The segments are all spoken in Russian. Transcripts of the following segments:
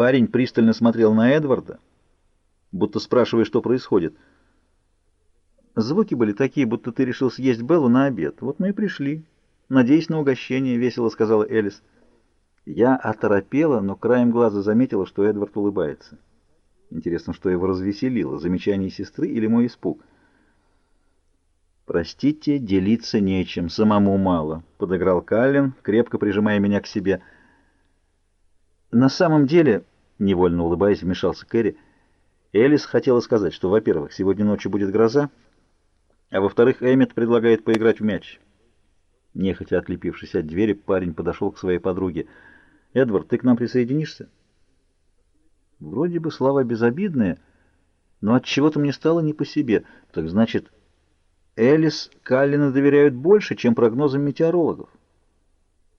Парень пристально смотрел на Эдварда, будто спрашивая, что происходит. Звуки были такие, будто ты решил съесть Беллу на обед. Вот мы и пришли. Надеюсь на угощение, — весело сказала Элис. Я оторопела, но краем глаза заметила, что Эдвард улыбается. Интересно, что его развеселило, замечание сестры или мой испуг? «Простите, делиться нечем, самому мало», — подыграл Каллен, крепко прижимая меня к себе. «На самом деле...» — невольно улыбаясь, вмешался Кэрри. Элис хотела сказать, что, во-первых, сегодня ночью будет гроза, а во-вторых, Эммет предлагает поиграть в мяч. Нехотя отлепившись от двери, парень подошел к своей подруге. «Эдвард, ты к нам присоединишься?» Вроде бы слова безобидные, но от чего то мне стало не по себе. Так значит... Элис Каллина доверяют больше, чем прогнозам метеорологов.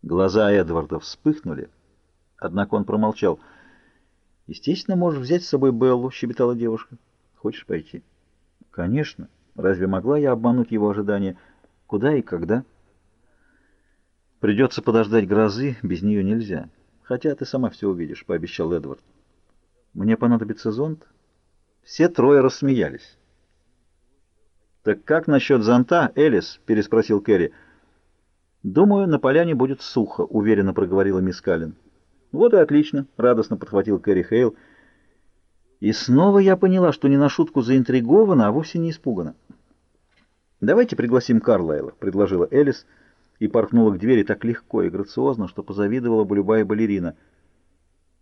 Глаза Эдварда вспыхнули, однако он промолчал. «Естественно, можешь взять с собой Беллу», — щебетала девушка. «Хочешь пойти?» «Конечно. Разве могла я обмануть его ожидания? Куда и когда?» «Придется подождать грозы, без нее нельзя. Хотя ты сама все увидишь», — пообещал Эдвард. «Мне понадобится зонт?» Все трое рассмеялись. «Так как насчет зонта, Элис?» — переспросил Кэрри. «Думаю, на поляне будет сухо», — уверенно проговорила мисс Каллен. «Вот и отлично», — радостно подхватил Кэрри Хейл. И снова я поняла, что не на шутку заинтригована, а вовсе не испугана. «Давайте пригласим Карлайла», — предложила Элис и порхнула к двери так легко и грациозно, что позавидовала бы любая балерина.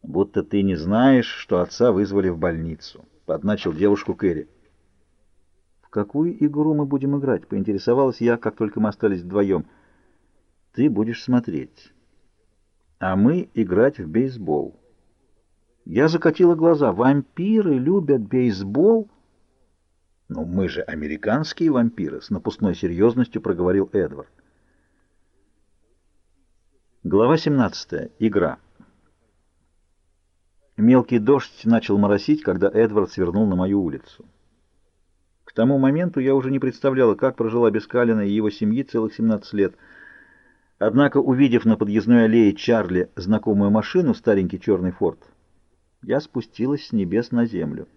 «Будто ты не знаешь, что отца вызвали в больницу», — подначил девушку Кэрри какую игру мы будем играть?» — поинтересовалась я, как только мы остались вдвоем. «Ты будешь смотреть, а мы играть в бейсбол». Я закатила глаза. «Вампиры любят бейсбол?» «Но мы же американские вампиры», — с напускной серьезностью проговорил Эдвард. Глава 17. Игра. Мелкий дождь начал моросить, когда Эдвард свернул на мою улицу. К тому моменту я уже не представляла, как прожила без Калина и его семьи целых 17 лет. Однако, увидев на подъездной аллее Чарли знакомую машину, старенький черный форт, я спустилась с небес на землю.